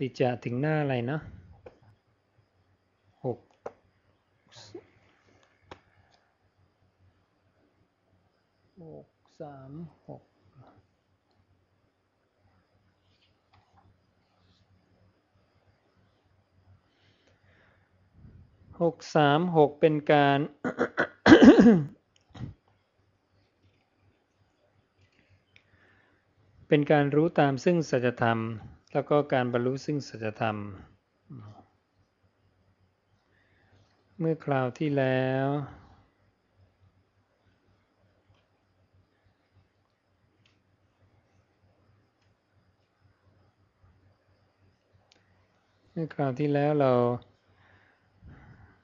ปิจาถึงหน้าอะไรนะหกหกสามหกหกสามหกเป็นการเป็นการรู้ตามซึ่งสัจธรรม แล้วก็การบรรลุซึ่งสัจธรรม เมื่อคราวที่แล้ว เมื่อคราวที่แล้วเรา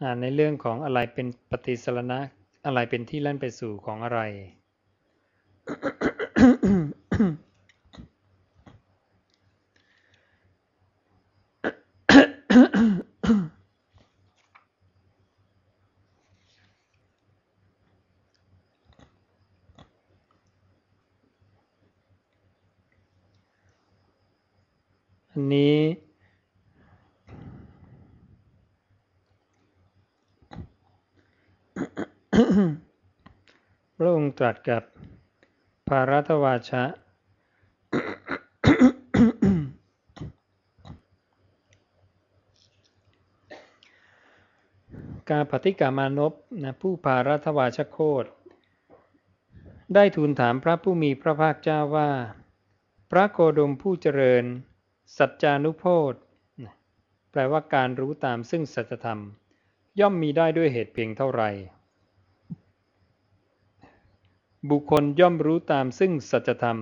อ่านในเรื่องของอะไรเป็นปฏิสรณะอะไรเป็นที่ลั่นไปสู่ของอะไร อันนี้พ รัสกับภารัตวาชะ การปฏิกามานพนะผู้ภารัตวาชโคตได้ทูลถามพระผู้มีพระภาคเจ้าว่า พระโคดมผู้เจริญ สัจจานุโพธแปลว่าการรู้ตามซึ่งสัจธรรม ย่อมมีได้ด้วยเหตุเพียงเท่าไหร่ บุคคลย่อมรู้ตามซึ่งสัจธรรม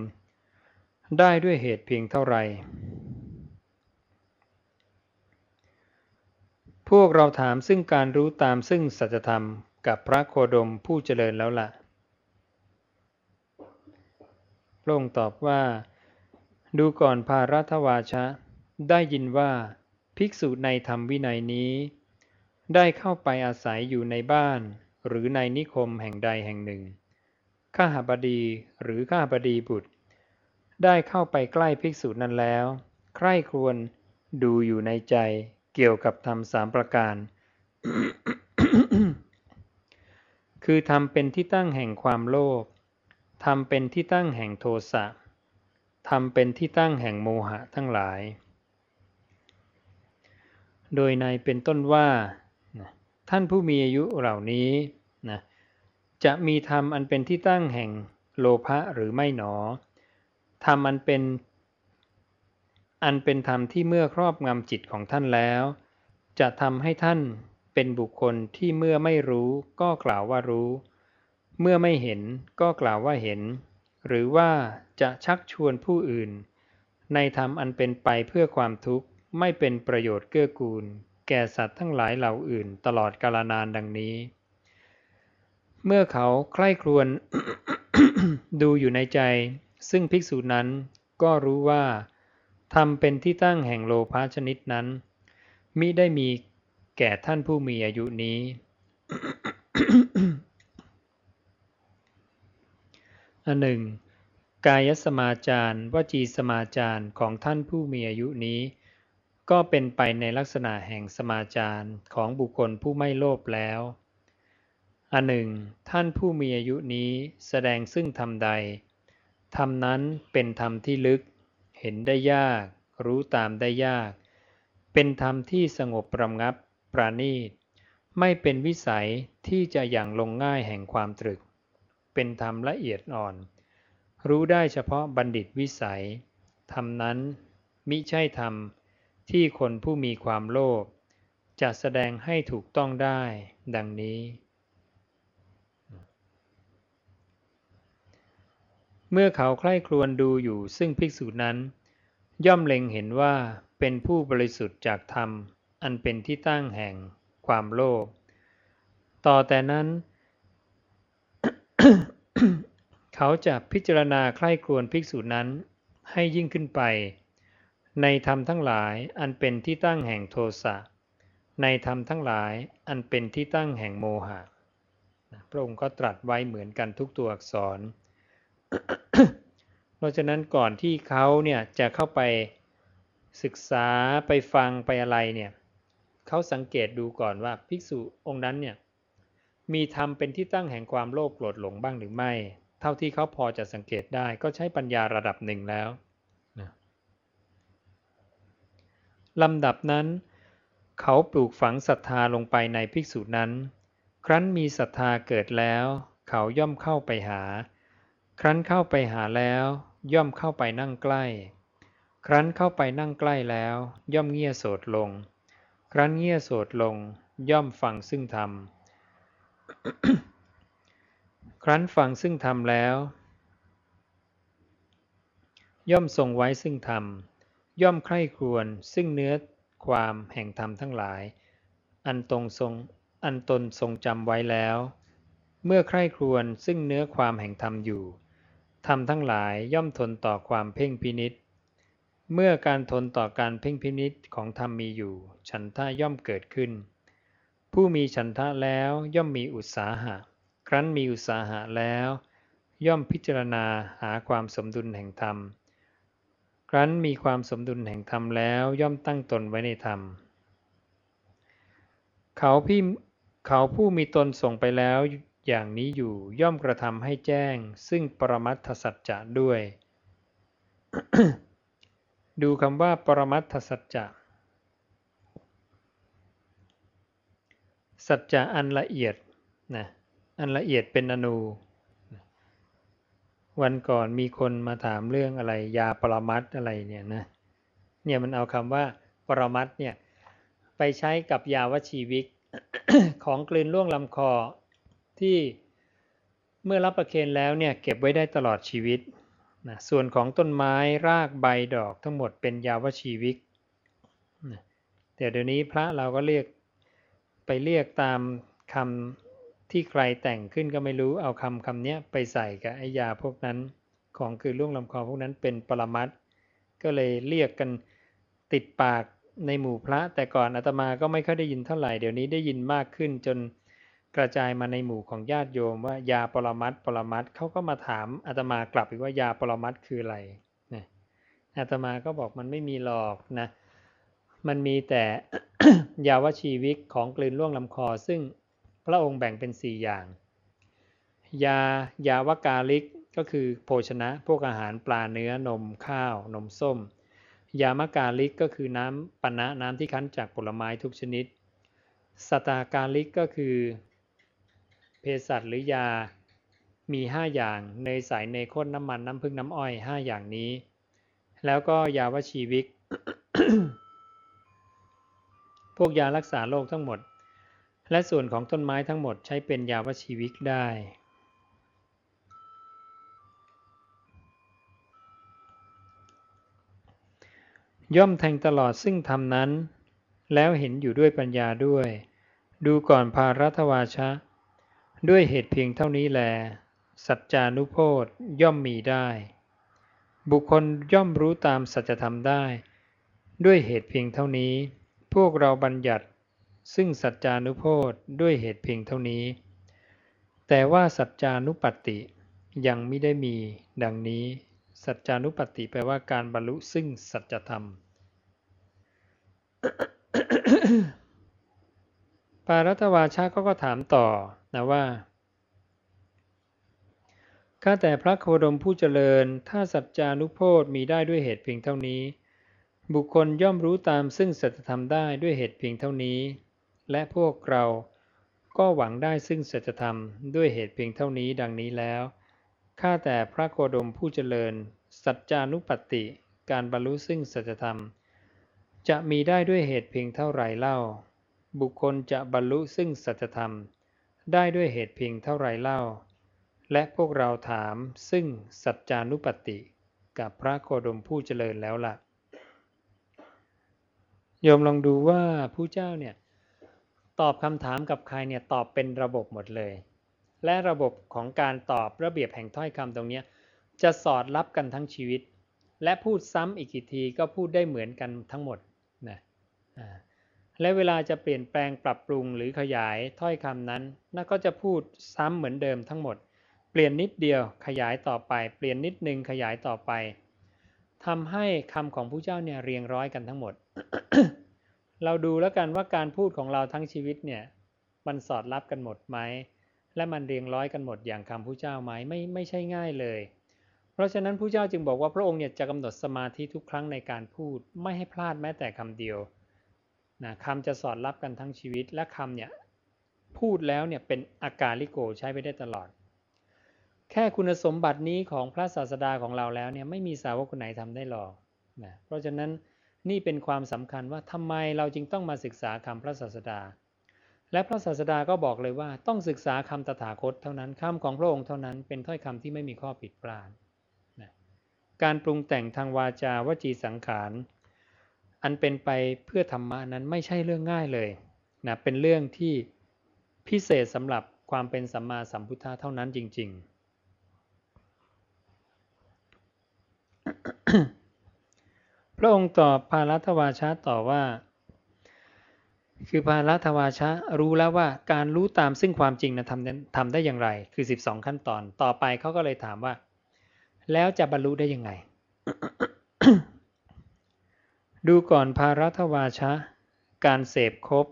ได้ด้วยเหตุเพียงเท่าไร พวกเราถามซึ่งการรู้ตามซึ่งสัจธรรมกับพระโคดมผู้เจริญแล้วละ่ะพระองค์ตอบว่า ดูก่อนพารัตวาชะ ได้ยินว่าภิกษุในธรรมวินัยนี้ ได้เข้าไปอาศัยอยู่ในบ้าน หรือในนิคมแห่งใดแห่งหนึ่ง ข้าหบดีหรือข้าบดีบุตร ได้เข้าไปใกล้ภิกษุนั้นแล้ว ใคร่ครวญดูอยู่ในใจเกี่ยวกับธรรมสามประการ คือทำเป็นที่ตั้งแห่งความโลภทำเป็นที่ตั้งแห่งโทสะทำเป็นที่ตั้งแห่งโมหะทั้งหลาย โดยในเป็นต้นว่า ท่านผู้มีอายุเหล่านี้ จะมีธรรมอันเป็นที่ตั้งแห่งโลภะหรือไม่หนอ ธรรมอันเป็น อันเป็นธรรมที่เมื่อครอบงำจิตของท่านแล้ว จะทำให้ท่านเป็นบุคคลที่เมื่อไม่รู้ก็กล่าวว่ารู้ เมื่อไม่เห็นก็กล่าวว่าเห็น หรือว่าจะชักชวนผู้อื่น ในธรรมอันเป็นไปเพื่อความทุกข์ไม่เป็นประโยชน์เกื้อกูล แก่สัตว์ทั้งหลายเหล่าอื่นตลอดกาลนานดังนี้ เมื่อเขาใคร่ครวญดูอยู่ในใจ ซึ่งภิกษุนั้นก็รู้ว่าทำเป็นที่ตั้งแห่งโลภะชนิดนั้น มิได้มีแก่ท่านผู้มีอายุนี้ อันหนึ่ง กายสมาจารวจีสมาจารของท่านผู้มีอายุนี้ ก็เป็นไปในลักษณะแห่งสมาจารของบุคคลผู้ไม่โลภแล้ว อันหนึ่ง ท่านผู้มีอายุนี้แสดงซึ่งธรรมใด ธรรมนั้นเป็นธรรมที่ลึก เห็นได้ยาก รู้ตามได้ยาก เป็นธรรมที่สงบประงับ ปราณีต ไม่เป็นวิสัยที่จะอย่างลงง่ายแห่งความตรึก เป็นธรรมละเอียดอ่อน รู้ได้เฉพาะบัณฑิตวิสัย ธรรมนั้นมิใช่ธรรมที่คนผู้มีความโลภจะแสดงให้ถูกต้องได้ ดังนี้ เมื่อเขาใคร่ครวญดูอยู่ซึ่งภิกษุนั้น ย่อมเล็งเห็นว่าเป็นผู้บริสุทธิ์จากธรรม อันเป็นที่ตั้งแห่งความโลภ ต่อแต่นั้น เขาจะพิจารณาใคร่ครวญภิกษุนั้นให้ยิ่งขึ้นไป ในธรรมทั้งหลายอันเป็นที่ตั้งแห่งโทสะ ในธรรมทั้งหลายอันเป็นที่ตั้งแห่งโมหะ พระองค์ก็ตรัสไว้เหมือนกันทุกตัวอักษร เพราะฉะนั้นก่อนที่เขาเนี่ยจะเข้าไปศึกษาไปฟังไปอะไรเนี่ยเขาสังเกตดูก่อนว่าภิกษุองค์นั้นเนี่ยมีธรรมเป็นที่ตั้งแห่งความโลภโกรธหลงบ้างหรือไม่ เท่าที่เขาพอจะสังเกตได้ก็ใช้ปัญญาระดับหนึ่งแล้วนะลำดับนั้น เขาปลูกฝังศรัทธาลงไปในภิกษุนั้น ครั้นมีศรัทธาเกิดแล้ว เขาย่อมเข้าไปหา ครั้นเข้าไปหาแล้ว ย่อมเข้าไปนั่งใกล้ ครั้นเข้าไปนั่งใกล้แล้ว ย่อมเงี่ยโสดลง ครั้นเงี่ยโสดลง ย่อมฟังซึ่งธรรม ครั้นฟังซึ่งธรรมแล้ว ย่อมทรงไว้ซึ่งธรรม ย่อมใคร่ครวญซึ่งเนื้อความแห่งธรรมทั้งหลาย อันตรงทรงอันตนทรงจำไว้แล้ว เมื่อใคร่ครวญซึ่งเนื้อความแห่งธรรมอยู่ ธรรมทั้งหลายย่อมทนต่อความเพ่งพินิษเมื่อการทนต่อการเพ่งพินิษของธรรมมีอยู่ ฉันทะย่อมเกิดขึ้น ผู้มีฉันทะแล้วย่อมมีอุตสาหะ ครั้นมีอุตสาหะแล้ว ย่อมพิจารณาหาความสมดุลแห่งธรรม ครั้นมีความสมดุลแห่งธรรมแล้วย่อมตั้งตนไว้ในธรรม เขาพี่เขาผู้มีตนส่งไปแล้ว อย่างนี้อยู่ย่อมกระทำให้แจ้ง ซึ่งปรมัตถสัจจะด้วย ดูคำว่าปรมัตถสัจจะ สัจจะอันละเอียดนะอันละเอียดเป็นอนูวันก่อนมีคนมาถามเรื่องอะไร ยาปรมัตอะไรเนี่ยนะเนี่ยมันเอาคำว่าปรมัตเนี่ยไปใช้กับยาวชีวิกของกลืนล่วงลำคอ ที่เมื่อรับประเคนแล้วเนี่ยเก็บไว้ได้ตลอดชีวิตนะส่วนของต้นไม้รากใบดอกทั้งหมดเป็นยาวชีวิกนะแต่เดี๋ยวนี้พระเราก็เรียกไปเรียกตามคำที่ใครแต่งขึ้นก็ไม่รู้เอาคำคำนี้ไปใส่กับไอยาพวกนั้นของคือล่วงลำคอพวกนั้นเป็นปรมัตก็เลยเรียกกันติดปากในหมู่พระ แต่ก่อนอาตมาก็ไม่ค่อยได้ยินเท่าไหร่เดี๋ยวนี้ได้ยินมากขึ้นจน กระจายมาในหมู่ของญาติโยมว่ายาปรมัตปรมัตเขาก็มาถามอาตมากลับอีกว่ายาปรมัตคืออะไรนะอาตมาก็บอกมันไม่มีหรอกนะมันมีแต่ยาวชีวิกของกลืนล่วงลำคอ ซึ่งพระองค์แบ่งเป็น 4 อย่าง ยายาวกาลิกก็คือโภชนะพวกอาหารปลาเนื้อนมข้าว นมส้ม ยามกาลิกก็คือน้ำปนะน้ำที่คั้นจากผลไม้ทุกชนิด สตากาลิกก็คือ เภสัชหรือยา มี 5 อย่าง เนยใสเนยข้นน้ำมันน้ำผึ้งน้ำอ้อย 5 อย่างนี้ แล้วก็ยาวชีวิก พวกยารักษาโรคทั้งหมด และส่วนของต้นไม้ทั้งหมดใช้เป็นยาวชีวิกได้ย่อมแทงตลอดซึ่งธรรมนั้น แล้วเห็นอยู่ด้วยปัญญาด้วย ดูก่อนพารัตวาชะ ด้วยเหตุเพียงเท่านี้แล สัจจานุโพธย่อมมีได้ บุคคลย่อมรู้ตามสัจธรรมได้ ด้วยเหตุเพียงเท่านี้ พวกเราบัญญัติ ซึ่งสัจจานุโพธด้วยเหตุเพียงเท่านี้ แต่ว่าสัจจานุปัตติยังไม่ได้มี ดังนี้ สัจจานุปัตติแปลว่าการบรรลุซึ่งสัจธรรม ปารัตวาชาก็ก็ถามต่อ นะว่าข้าแต่พระโคดมผู้เจริญ ถ้าสัจจานุโพธมีได้ด้วยเหตุเพียงเท่านี้ บุคคลย่อมรู้ตามซึ่งสัจธรรมได้ด้วยเหตุเพียงเท่านี้ และพวกเราก็หวังได้ซึ่งสัจธรรมด้วยเหตุเพียงเท่านี้ดังนี้แล้ว ข้าแต่พระโคดมผู้เจริญ สัจจานุปัตติ การบรรลุซึ่งสัจธรรม จะมีได้ด้วยเหตุเพียงเท่าไรเล่า บุคคลจะบรรลุซึ่งสัจธรรม ได้ด้วยเหตุเพียงเท่าไรเล่า และพวกเราถามซึ่งสัจจานุปติกับพระโคดมผู้เจริญแล้วล่ะ โยมลองดูว่าผู้เจ้าเนี่ยตอบคำถามกับใครเนี่ยตอบเป็นระบบหมดเลย และระบบของการตอบระเบียบแห่งถ้อยคำตรงนี้จะสอดรับกันทั้งชีวิต และพูดซ้ำอีกกี่ทีก็พูดได้เหมือนกันทั้งหมดนะ และเวลาจะเปลี่ยนแปลงปรับปรุงหรือขยายถ้อยคำนั้นนั่นก็จะพูดซ้ำเหมือนเดิมทั้งหมด เปลี่ยนนิดเดียวขยายต่อไป เปลี่ยนนิดนึงขยายต่อไปทำให้คำของผู้เจ้าเนี่ยเรียงร้อยกันทั้งหมด เราดูแล้วกันว่าการพูดของเราทั้งชีวิตเนี่ยมันสอดรับกันหมดไหม และมันเรียงร้อยกันหมดอย่างคำผู้เจ้าไหมไม่ไม่ใช่ง่ายเลย เพราะฉะนั้นผู้เจ้าจึงบอกว่าพระองค์เนี่ยจะกำหนดสมาธิทุกครั้งในการพูด ไม่ให้พลาดแม้แต่คำเดียว นะคำจะสอดรับกันทั้งชีวิตและคำเนี่ยพูดแล้วเนี่ยเป็นอาการลิโกใช้ไปได้ตลอด แค่คุณสมบัตินี้ของพระศาสดาของเราแล้วเนี่ยไม่มีสาวกคนไหนทำได้หรอกนะเพราะฉะนั้นนี่เป็นความสำคัญว่าทำไมเราจึงต้องมาศึกษาคำพระศาสดา และพระศาสดาก็บอกเลยว่าต้องศึกษาคำตถาคตเท่านั้นคำของพระองค์เท่านั้นเป็นถ้อยคำที่ไม่มีข้อผิดพลาดนะการปรุงแต่งทางวาจาวจีสังขาร อันเป็นไปเพื่อธรรมะนั้นไม่ใช่เรื่องง่ายเลยนะเป็นเรื่องที่พิเศษสำหรับความเป็นสัมมาสัมพุทธะเท่านั้นจริง ๆ พระองค์ตอบพารัตวาชะต่อว่า คือพารัตวาชะรู้แล้วว่าการรู้ตามซึ่งความจริงนะทำทำได้อย่างไร คือ 12 ขั้นตอน ต่อไปเขาก็เลยถามว่า แล้วจะบรรลุได้ยังไง ดูก่อนพารัตวาชะ การเสพครบ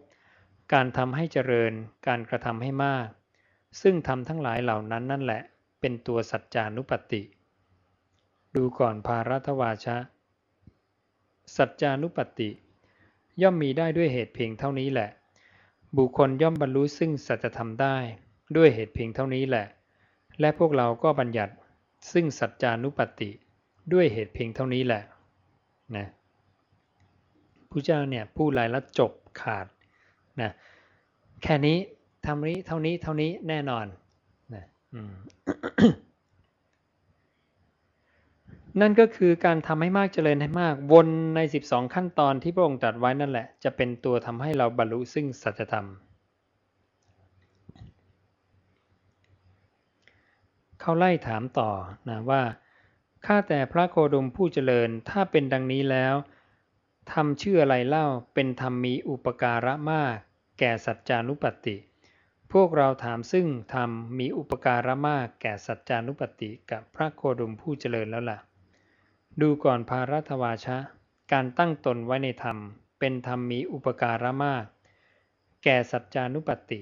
การทำให้เจริญ การกระทำให้มาก ซึ่งทำทั้งหลายเหล่านั้นนั่นแหละ เป็นตัวสัจจานุปติ ดูก่อนภารัตวาชะ สัจจานุปติ ย่อมมีได้ด้วยเหตุเพียงเท่านี้แหละ บุคคลย่อมบรรลุซึ่งสัจธรรมได้ ด้วยเหตุเพียงเท่านี้แหละ และพวกเราก็บัญญัติซึ่งสัจจานุปติ ด้วยเหตุเพียงเท่านี้แหละนะ ผู้เจ้าเนี่ยพูดลายละจบขาดนะแค่นี้ทำนี้เท่านี้เท่านี้แน่นอนนะนั่นก็คือการทำให้มากเจริญให้มากวนใน 12 ขั้นตอนที่พระองค์ตรัสไว้นั่นแหละ จะเป็นตัวทำให้เราบรรลุซึ่งสัจธรรมเขาไล่ถามต่อนะว่าข้าแต่พระโคดมผู้เจริญถ้าเป็นดังนี้แล้ว ทำชื่ออะไรเล่าเป็นธรรมมีอุปการะมาก แก่สัจจานุปติ พวกเราถามซึ่งธรรมมีอุปการะมาก แก่สัจจานุปติกับพระโคดมผู้เจริญแล้วล่ะ ดูก่อนภารัตวาชะ การตั้งตนไว้ในธรรม เป็นธรรมมีอุปการะมาก แก่สัจจานุปติ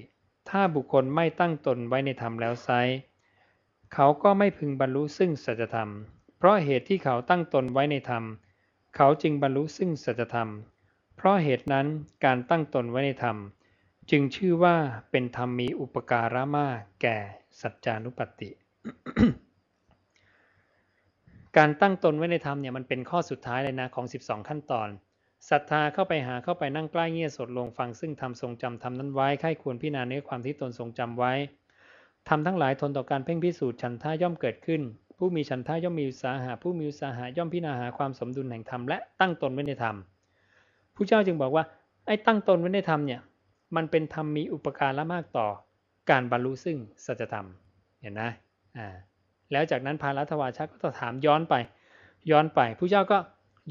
ถ้าบุคคลไม่ตั้งตนไว้ในธรรมแล้วไซเขาก็ไม่พึงบรรลุซึ่งสัจธรรม เพราะเหตุที่เขาตั้งตนไว้ในธรรมเเขาจึงบรรลุซึ่งสัจธรรม เพราะเหตุนั้นการตั้งตนไว้ในธรรม จึงชื่อว่าเป็นธรรมมีอุปการะมากแก่สัจจานุปัติการตั้งตนไว้ในธรรมเนี่ยมันเป็นข้อสุดท้ายเลยนะของ 12 ขั้นตอนศรัทธาเข้าไปหาเข้าไปนั่งใกล้เงียยสดลงฟังซึ่งทำทรงจำทำนั้นไว้ไข้ควรพิจารณาเนื้อความที่ตนทรงจำไว้ทำทั้งหลายทนต่อการเพ่งพิสูจน์ฉันท่าย่อมเกิดขึ้น ผู้มีฉันทะย่อมมีอุตสาหะผู้มีอุตสาหะย่อมพิจารณาหาความสมดุลแห่งธรรมและตั้งตนไว้ในธรรมผู้เจ้าจึงบอกว่าไอ้ตั้งตนไว้ในธรรมเนี่ยมันเป็นธรรมมีอุปการละมากต่อการบรรลุซึ่งสัจธรรมเห็นนะอ่าแล้วจากนั้นพารัตวาชก็ถามย้อนไป ย้อนไปผู้เจ้าก็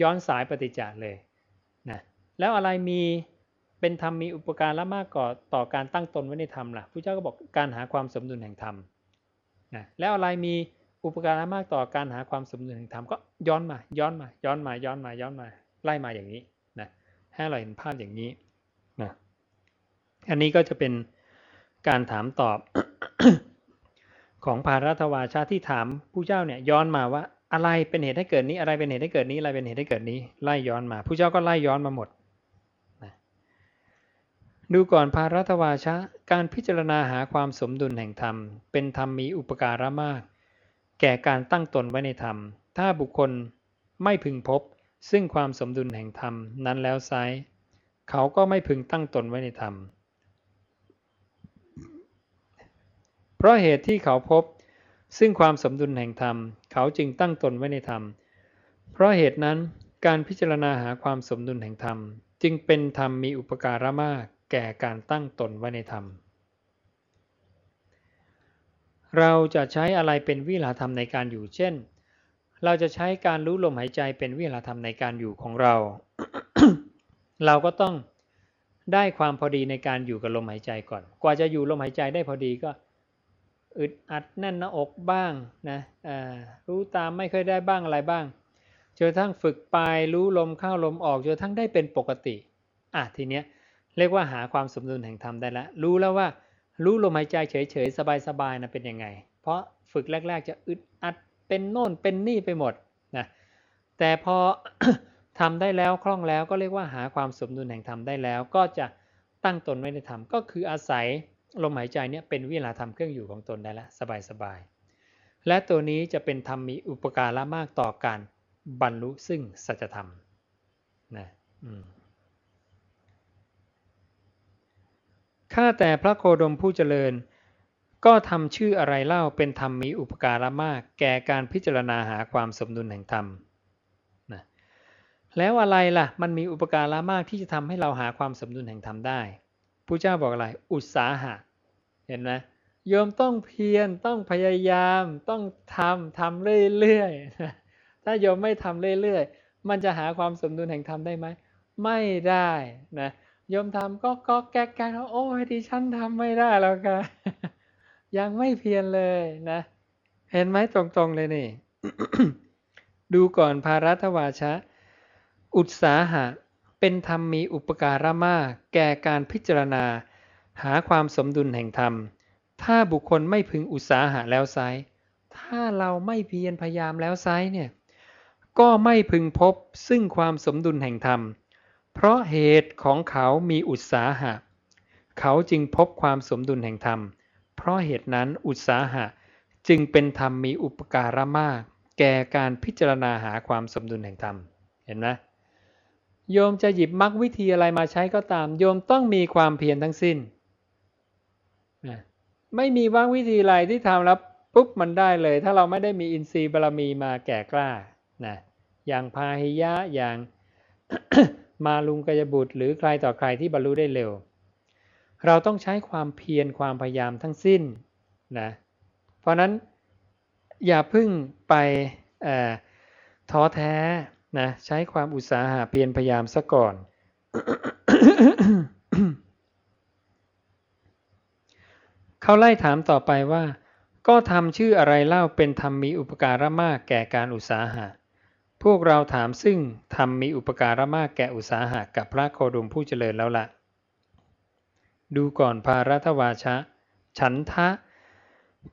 ย้อนสายปฏิจจ์เลยนะแล้วอะไรมีเป็นธรรมมีอุปการละมากก่อต่อการตั้งตนไว้ในธรรมล่ะผู้เจ้าก็บอกการหาความสมดุลแห่งธรรมนะแล้วอะไรมี อุปการะมากต่อการหาความสมดุลแห่งธรรมก็ย้อนมา ย้อนมา ย้อนมา ย้อนมา ย้อนมา ไล่มาอย่างนี้นะ ให้เราเห็นภาพอย่างนี้นะ อันนี้ก็จะเป็นการถามตอบของภารัตวาชาที่ถามผู้เจ้าเนี่ยย้อนมาว่าอะไรเป็นเหตุให้เกิดนี้ อะไรเป็นเหตุให้เกิดนี้ อะไรเป็นเหตุให้เกิดนี้ ไล่ย้อนมา ผู้เจ้าก็ไล่ย้อนมาหมดนะดูก่อนภารัตวาชะ การพิจารณาหาความสมดุลแห่งธรรม เป็นธรรมมีอุปการะมาก แก่การตั้งตนไว้ในธรรม ถ้าบุคคลไม่พึงพบ ซึ่งความสมดุลแห่งธรรมนั้นแล้วไซเขาก็ไม่พึงตั้งตนไว้ในธรรม เพราะเหตุที่เขาพบ ซึ่งความสมดุลแห่งธรรม เขาจึงตั้งตนไว้ในธรรม เพราะเหตุนั้นการพิจารณาหาความสมดุลแห่งธรรม จึงเป็นธรรมมีอุปการะมากแก่การตั้งตนไว้ในธรรม เราจะใช้อะไรเป็นวิหารธรรมในการอยู่ เช่น เราจะใช้การรู้ลมหายใจเป็นวิหารธรรมในการอยู่ของเรา เราก็ต้องได้ความพอดีในการอยู่กับลมหายใจก่อน กว่าจะอยู่ลมหายใจได้พอดีก็อึดอัดแน่นหน้าอกบ้างนะรู้ตามไม่ค่อยได้บ้างอะไรบ้างจนทั้งฝึกไปรู้ลมเข้าลมออกจนทั้งได้เป็นปกติ อะทีเนี้ยเรียกว่าหาความสมดุลแห่งธรรมได้แล้วรู้แล้วว่า รู้ลมหายใจเฉยๆ สบายๆนะเป็นยังไง เพราะฝึกแรก ๆ จะอึดอัดเป็นโน่นเป็นนี่ไปหมดนะแต่พอทำได้แล้วคล่องแล้วก็เรียกว่าหาความสมดุลแห่งธรรมได้แล้ว ก็จะตั้งตนไว้ในธรรมก็คืออาศัยลมหายใจเนี่ยเป็นวิลาธรรมเครื่องอยู่ของตนได้แล้วสบายๆและตัวนี้จะเป็นธรรมมีอุปการะมากต่อการบรรลุซึ่งสัจธรรมนะ ข้าแต่พระโคดมผู้เจริญ ก็ทำชื่ออะไรเล่าเป็นธรรมมีอุปการะมาก แก่การพิจารณาหาความสมดุลแห่งธรรมนะแล้วอะไรล่ะ มันมีอุปการะมากที่จะทำให้เราหาความสมดุลแห่งธรรมได้ผู้เจ้าบอกอะไร อุตสาหะ เห็นไหมโยมต้องเพียรต้องพยายามต้องทำทำเรื่อยๆถ้าโยมไม่ทำเรื่อยๆมันจะหาความสมดุลแห่งธรรมได้ไหมไม่ได้นะ โยมทำก็ก็แก๊กแก๊กโอ้ยดิฉันทำไม่ได้แล้วกันยังไม่เพียรเลยนะ เห็นไหมตรงๆเลยนี่ ดูก่อนภารัตวาชะ อุตสาหะ เป็นธรรมมีอุปการะมาก แก่การพิจารณา หาความสมดุลแห่งธรรม ถ้าบุคคลไม่พึงอุตสาหะแล้วไซถ้าเราไม่เพียรพยายามแล้วไซเนี่ย ก็ไม่พึงพบซึ่งความสมดุลแห่งธรรม เพราะเหตุของเขามีอุตสาหะ เขาจึงพบความสมดุลแห่งธรรม เพราะเหตุนั้นอุตสาหะจึงเป็นธรรมมีอุปการะมาก แก่การพิจารณาหาความสมดุลแห่งธรรม เห็นไหมโยมจะหยิบมรรควิธีอะไรมาใช้ก็ตาม โยมต้องมีความเพียรทั้งสิ้น ไม่มีว่างวิธีอะไรที่ทำแล้วปุ๊บมันได้เลย ถ้าเราไม่ได้มีอินทรีย์บารมีมาแก่กล้านะอย่างพาหิยะอย่าง มาลุงกยบุตร หรือใครต่อใครที่บรรลุได้เร็ว เราต้องใช้ความเพียรความพยายามทั้งสิ้นนะเพราะนั้นอย่าพึ่งไปท้อแท้นะใช้ความอุตสาหะเพียรพยายามซะก่อน เขาไล่ถามต่อไปว่า ก็ทำชื่ออะไรเล่าเป็นธรรมมีอุปการะมากแก่การอุตสาหะ พวกเราถามซึ่งธรรมมีอุปการะมากแก่อุตสาหะกับพระโคดมผู้เจริญแล้วละ่ะดูก่อนภารัตวาชะ ฉันทะ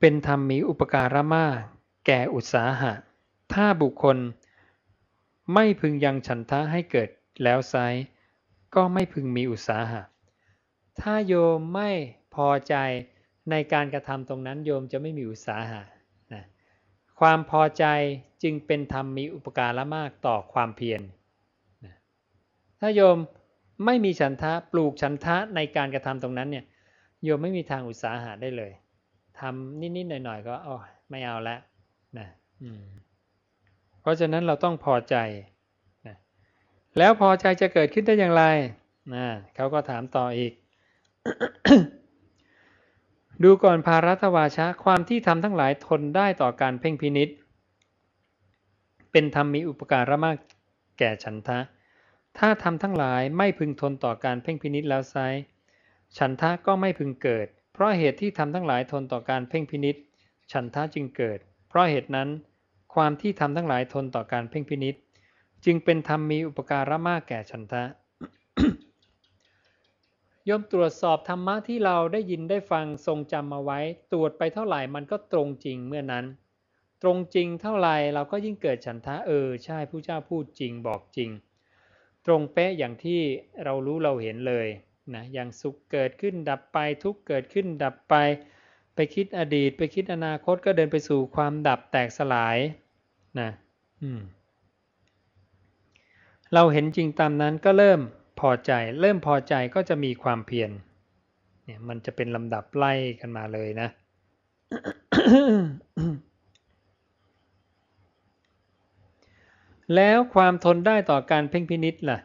เป็นธรรมมีอุปการะมากแก่อุตสาหะ ถ้าบุคคล ไม่พึงยังฉันทะให้เกิดแล้วไซก็ไม่พึงมีอุตสาหะ ถ้าโยมไม่พอใจในการกระทำตรงนั้นโยมจะไม่มีอุตสาหะ ความพอใจจึงเป็นธรรมมีอุปการะมากต่อความเพียรถ้าโยมไม่มีฉันทะปลูกฉันทะในการกระทำตรงนั้นเนี่ยโยมไม่มีทางอุตสาหะได้เลยทำนิดๆหน่อยๆก็อ๋อไม่เอาล้วนะอืมเพราะฉะนั้นเราต้องพอใจนะแล้วพอใจจะเกิดขึ้นได้อย่างไรนะเขาก็ถามต่ออีก ดูก่อนภารัตวาชะความที่ทำทั้งหลายทนได้ต่อการเพ่งพินิษเป็นธรรมมีอุปการะมากแก่ฉันทะ ถ้าทำทั้งหลายไม่พึงทนต่อการเพ่งพินิษแล้วไซฉันทะก็ไม่พึงเกิด เพราะเหตุที่ทำทั้งหลายทนต่อการเพ่งพินิษฉันทะจึงเกิด เพราะเหตุนั้น ความที่ทำทั้งหลายทนต่อการเพ่งพินิษจึงเป็นธรรมมีอุปการะมากแก่ฉันทะ ย่อมตรวจสอบธรรมะที่เราได้ยินได้ฟังทรงจำมาไว้ ตรวจไปเท่าไหร่มันก็ตรงจริงเมื่อนั้น ตรงจริงเท่าไหร่เราก็ยิ่งเกิดฉันทะเออใช่ผู้เจ้าพูดจริงบอกจริง ตรงเป๊ะอย่างที่เรารู้เราเห็นเลยนะอย่างสุขเกิดขึ้นดับไปทุกเกิดขึ้นดับไป ไปคิดอดีต ไปคิดอนาคตก็เดินไปสู่ความดับแตกสลายนะเราเห็นจริงตามนั้นก็เริ่ม พอใจ เริ่มพอใจก็จะมีความเพียรเนี่ยมันจะเป็นลำดับไล่กันมาเลยนะ แล้วความทนได้ต่อการเพ่งพินิษล่ะ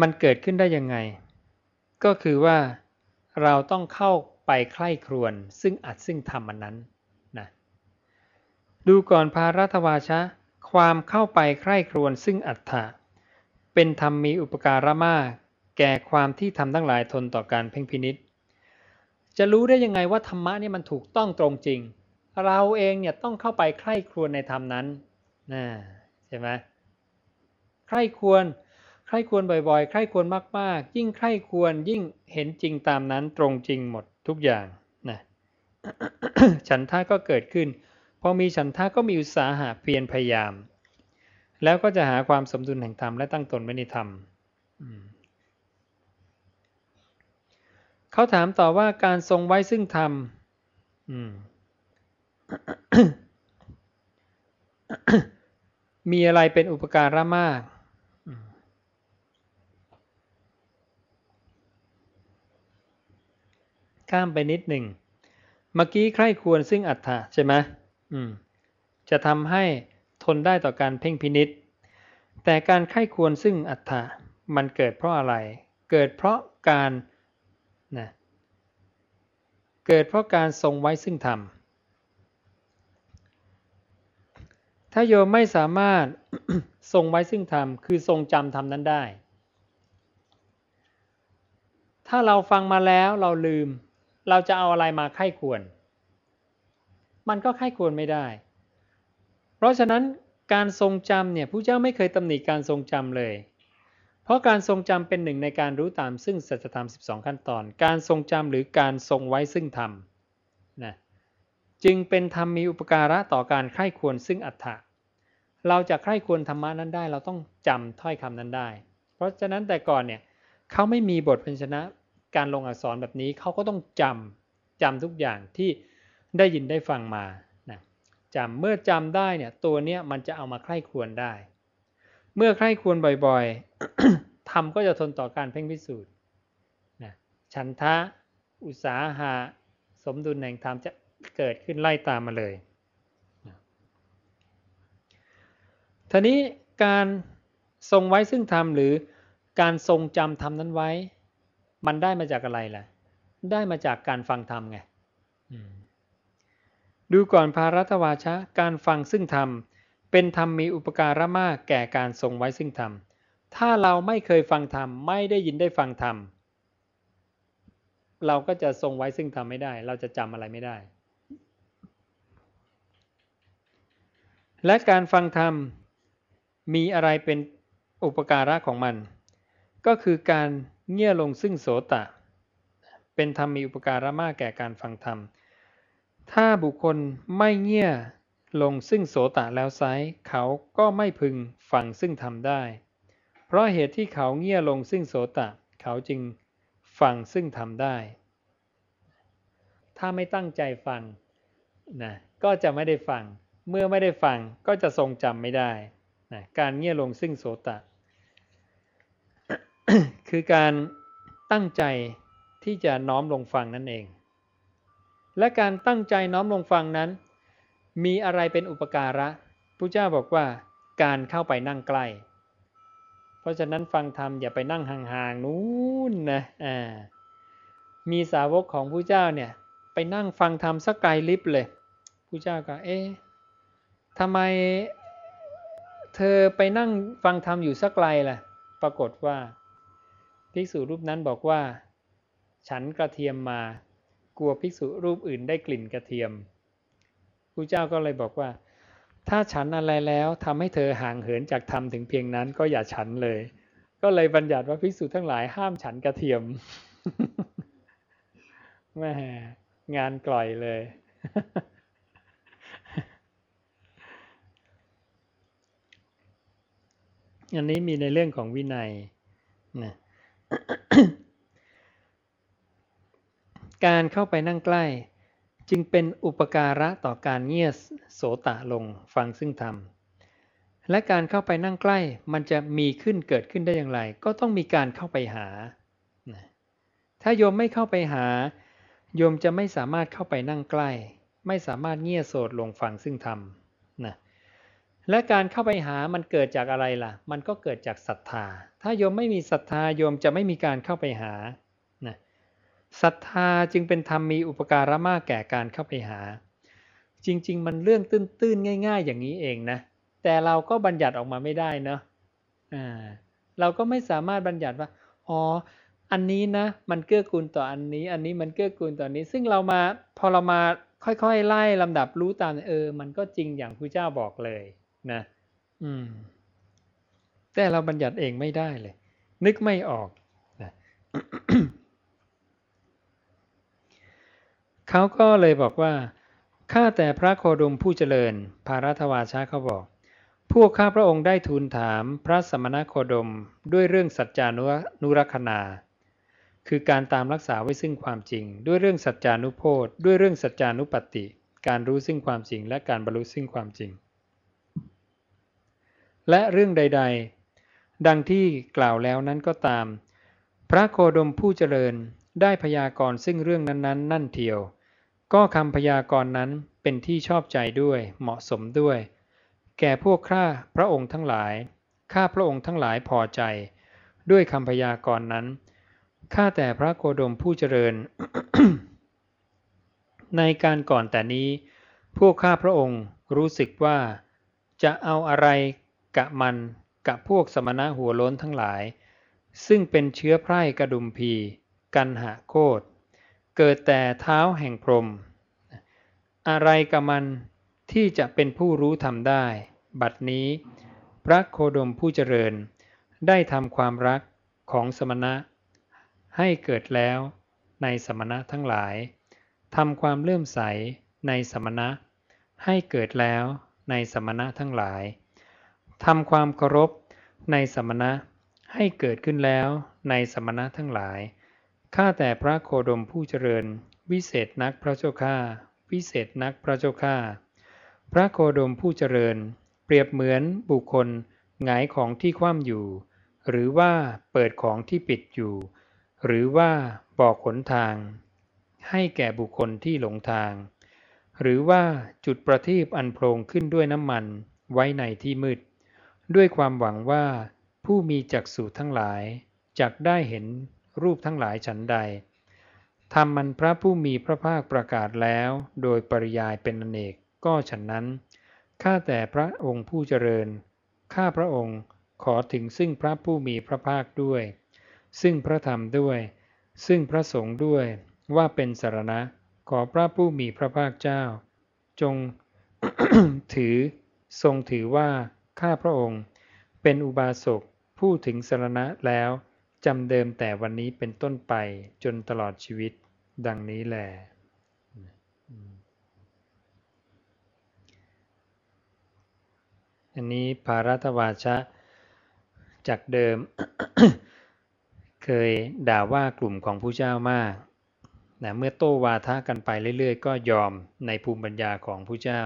มันเกิดขึ้นได้ยังไง ก็คือว่าเราต้องเข้าไปใคร่ครวญซึ่งอัดซึ่งทำมันนั้นนะดูก่อนพารัตวาชะ ความเข้าไปใคร่ครวญซึ่งอัตถะ เป็นธรรมมีอุปการะมาก แก่ความที่ทำทั้งหลายทนต่อการเพ่งพินิษจะรู้ได้ยังไงว่าธรรมะนี่มันถูกต้องตรงจริง เราเองเนี่ยต้องเข้าไปใคร่ครวญในธรรมนั้นนะใช่ไหมใคร่ครวรใคร่ควรบ่อยๆ ใคร่ควรมากๆ ยิ่งใคร่ควรยิ่งเห็นจริงตามนั้นตรงจริงหมดทุกอย่างนะฉันท่าก็เกิดขึ้น พอมีฉันท่าก็มีอุตสาหะเพียรพยายาม แล้วก็จะหาความสมดุลแห่งธรรมและตั้งตนไว้ในธรรมเขาถามต่อว่าการทรงไว้ซึ่งธรรมมีอะไรเป็นอุปการะมาก ข้ามไปนิดหนึ่ง เมื่อกี้ใครควรซึ่งอัฏฐะใช่ไหมจะทำให้ ทนได้ต่อการเพ่งพินิษแต่การใคร่ควรซึ่งอัฏฐะมันเกิดเพราะอะไร เกิดเพราะการนะเกิดเพราะการทรงไว้ซึ่งธรรม ถ้าโยมไม่สามารถทรงไว้ซึ่งธรรม คือทรงจำธรรมนั้นได้ ถ้าเราฟังมาแล้วเราลืม เราจะเอาอะไรมาไข้ควร มันก็ไข้ควรไม่ได้ เพราะฉะนั้นการทรงจำเนี่ยผู้เจ้าไม่เคยตำหนิการทรงจำเลย เพราะการทรงจำเป็นหนึ่งในการรู้ตามซึ่งสัจธรรม 12 ขั้นตอน การทรงจำหรือการทรงไว้ซึ่งธรรมนะจึงเป็นธรรมมีอุปการะต่อการใคร่ควรซึ่งอัฏฐะเราจะใคร่ควรธรรมะนั้นได้เราต้องจำถ้อยคำนั้นได้ เพราะฉะนั้นแต่ก่อนเนี่ยเขาไม่มีบทพันชนะการลงอักษรแบบนี้เขาก็ต้องจำจำทุกอย่างที่ได้ยินได้ฟังมา จำเมื่อจำได้เนี่ยตัวเนี้ยมันจะเอามาใคร่ควรได้ เมื่อใคร่ควรบ่อยๆธรรมก็จะทนต่อการเพ่งพิสูจน์นะฉันทะ อุตสาหะสมดุลแห่งธรรมจะเกิดขึ้นไล่ตามมาเลยทีนี้การทรงไว้ซึ่งธรรมหรือการทรงจำธรรมนั้นไว้ มันได้มาจากอะไรล่ะ ได้มาจากการฟังธรรมไง ดูก่อนภารัตวาชะ การฟังซึ่งธรรม เป็นธรรมมีอุปการะมากแก่การทรงไว้ซึ่งธรรม ถ้าเราไม่เคยฟังธรรม ไม่ได้ยินได้ฟังธรรม เราก็จะทรงไว้ซึ่งธรรมไม่ได้ เราจะจำอะไรไม่ได้ และการฟังธรรมมีอะไรเป็นอุปการะของมัน ก็คือการเงี่ยลงซึ่งโสตะ เป็นธรรมมีอุปการะมากแก่การฟังธรรม ถ้าบุคคลไม่เงี่ยลงซึ่งโสตะแล้วไซเขาก็ไม่พึงฟังซึ่งทำได้ เพราะเหตุที่เขาเงี่ยลงซึ่งโสตะ เขาจึงฟังซึ่งทำได้ ถ้าไม่ตั้งใจฟังนะก็จะไม่ได้ฟัง เมื่อไม่ได้ฟังก็จะทรงจำไม่ได้นะการเงี่ยลงซึ่งโสตะ คือการตั้งใจที่จะน้อมลงฟังนั่นเอง และการตั้งใจน้อมลงฟังนั้น มีอะไรเป็นอุปการะพระเจ้าบอกว่าการเข้าไปนั่งใกล้ เพราะฉะนั้นฟังธรรมอย่าไปนั่งห่างๆนู้นนะอ่ามีสาวกของพระเจ้าเนี่ยไปนั่งฟังธรรมสักไกลลิบเลยพระเจ้าก็เอ๊ะทำไมเธอไปนั่งฟังธรรมอยู่สักไกลล่ะ ปรากฏว่า ภิกษุรูปนั้นบอกว่า ฉันกระเทียมมา กลัวภิกษุรูปอื่นได้กลิ่นกระเทียมพระเจ้าก็เลยบอกว่า ถ้าฉันอะไรแล้วทำให้เธอห่างเหินจากธรรมถึงเพียงนั้นก็อย่าฉันเลย ก็เลยบัญญัติว่าภิกษุทั้งหลายห้ามฉันกระเทียมแม่งานกล่อยเลย อันนี้มีในเรื่องของวินัยนะ การเข้าไปนั่งใกล้ จึงเป็นอุปการะต่อการเงียยโสตะลงฟังซึ่งธรรม และการเข้าไปนั่งใกล้มันจะมีขึ้นเกิดขึ้นได้อย่างไร ก็ต้องมีการเข้าไปหา ถ้าโยมไม่เข้าไปหา โยมจะไม่สามารถเข้าไปนั่งใกล้ ไม่สามารถเงียยโสดลงฟังซึ่งธรรมนะและการเข้าไปหามันเกิดจากอะไรล่ะ มันก็เกิดจากศรัทธา ถ้าโยมไม่มีศรัทธาโยมจะไม่มีการเข้าไปหา ศรัทธาจึงเป็นธรรมมีอุปการะมากแก่การเข้าไปหา จริง ๆ มันเรื่องตื้นๆง่าย ๆ อย่างนี้เองนะ แต่เราก็บัญญัติออกมาไม่ได้เนาะอ่าเราก็ไม่สามารถบัญญัติว่าอ๋ออันนี้นะ มันเกื้อกูลต่ออันนี้ อันนี้มันเกื้อกูลต่อนนี้ ซึ่งเรามาพอเรามาค่อยๆไล่ลำดับรู้ตามเออ มันก็จริงอย่างพระเจ้าบอกเลยนะ อืม แต่เราบัญญัติเองไม่ได้เลย นึกไม่ออกนะ เขาก็เลยบอกว่าข้าแต่พระโคดมผู้เจริญ ภารัตวาชาเขาบอก พวกข้าพระองค์ได้ทูลถามพระสมณโคดมด้วยเรื่องสัจจานุรักษณาคือการตามรักษาไว้ซึ่งความจริง ด้วยเรื่องสัจจานุโพธด้วยเรื่องสัจจานุปติ การรู้ซึ่งความจริง และการบรรลุซึ่งความจริง และเรื่องใด ๆ ดังที่กล่าวแล้วนั้นก็ตาม พระโคดมผู้เจริญได้พยากรณ์ซึ่งเรื่องนั้น ๆ นั่นเทียว ก็คำพยากรณ์นั้นเป็นที่ชอบใจด้วยเหมาะสมด้วย แก่พวกข้าพระองค์ทั้งหลาย ข้าพระองค์ทั้งหลายพอใจ ด้วยคำพยากรณ์นั้น ข้าแต่พระโคดมผู้เจริญ ในการก่อนแต่นี้ พวกข้าพระองค์รู้สึกว่า จะเอาอะไรกะมันกับพวกสมณะหัวล้นทั้งหลาย ซึ่งเป็นเชื้อไพร่กระดุมพี กันหะโคต เกิดแต่เท้าแห่งพรหมอะไรกับมันที่จะเป็นผู้รู้ทำได้ บัดนี้ พระโคดมผู้เจริญ ได้ทำความรักของสมณะ ให้เกิดแล้วในสมณะทั้งหลายทำความเลื่อมใสในสมณะ ให้เกิดแล้วในสมณะทั้งหลายทำความเคารพในสมณะ ให้เกิดขึ้นแล้วในสมณะทั้งหลาย ข้าแต่พระโคดมผู้เจริญ วิเศษนักพระเจ้าข้าวิเศษนักพระเจ้าข้าพระโคดมผู้เจริญ เปรียบเหมือนบุคคลหงายของที่คว่ำอยู่ หรือว่าเปิดของที่ปิดอยู่ หรือว่าบอกขนทาง ให้แก่บุคคลที่หลงทาง หรือว่าจุดประทีปอันโพลงขึ้นด้วยน้ำมันไว้ในที่มืด ด้วยความหวังว่าผู้มีจักษุทั้งหลายจักได้เห็น รูปทั้งหลายฉันใดทำมันพระผู้มีพระภาคประกาศแล้ว โดยปริยายเป็นอเนกก็ฉันนั้น ข้าแต่พระองค์ผู้เจริญ ข้าพระองค์ขอถึงซึ่งพระผู้มีพระภาคด้วย ซึ่งพระธรรมด้วย ซึ่งพระสงฆ์ด้วย ว่าเป็นสารณะ ขอพระผู้มีพระภาคเจ้า จงถือ ทรงถือว่า ข้าพระองค์ เป็นอุบาสกผู้ถึงสารณะแล้ว จำเดิมแต่วันนี้เป็นต้นไปจนตลอดชีวิตดังนี้แหละอันนี้ภารัตวาชะ จากเดิม เคยด่าว่ากลุ่มของผู้เจ้ามากนะเมื่อโต้วาทะกันไปเรื่อย ๆ ก็ยอมในภูมิปัญญาของผู้เจ้า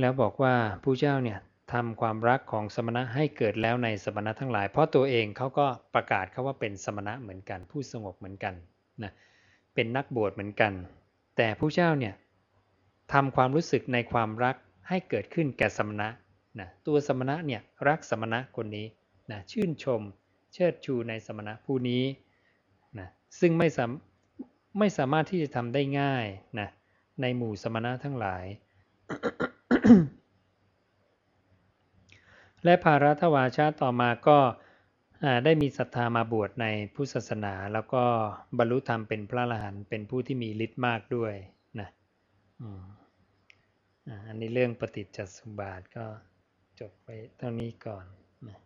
แล้วบอกว่าผู้เจ้าเนี่ย ทำความรักของสมณะให้เกิดแล้วในสมณะทั้งหลาย เพราะตัวเองเขาก็ประกาศเขาว่าเป็นสมณะเหมือนกัน ผู้สงบเหมือนกันนะเป็นนักบวชเหมือนกัน แต่ผู้เจ้าเนี่ยทำความรู้สึกในความรักให้เกิดขึ้นแก่สมณะนะตัวสมณะเนี่ยรักสมณะคนนี้นะชื่นชมเชิดชูในสมณะผู้นี้นะซึ่งไม่สามไม่สามารถที่จะทำได้ง่ายนะในหมู่สมณะทั้งหลาย และภารัตวาชาต่อมาก็ได้มีศรัทธามาบวชในพุทธศาสนา แล้วก็บรรลุธรรมเป็นพระอรหันต์เป็นผู้ที่มีฤทธิ์มากด้วยนะอันนี้เรื่องปฏิจจสมบาทก็จบไปเท่านี้ก่อนนะ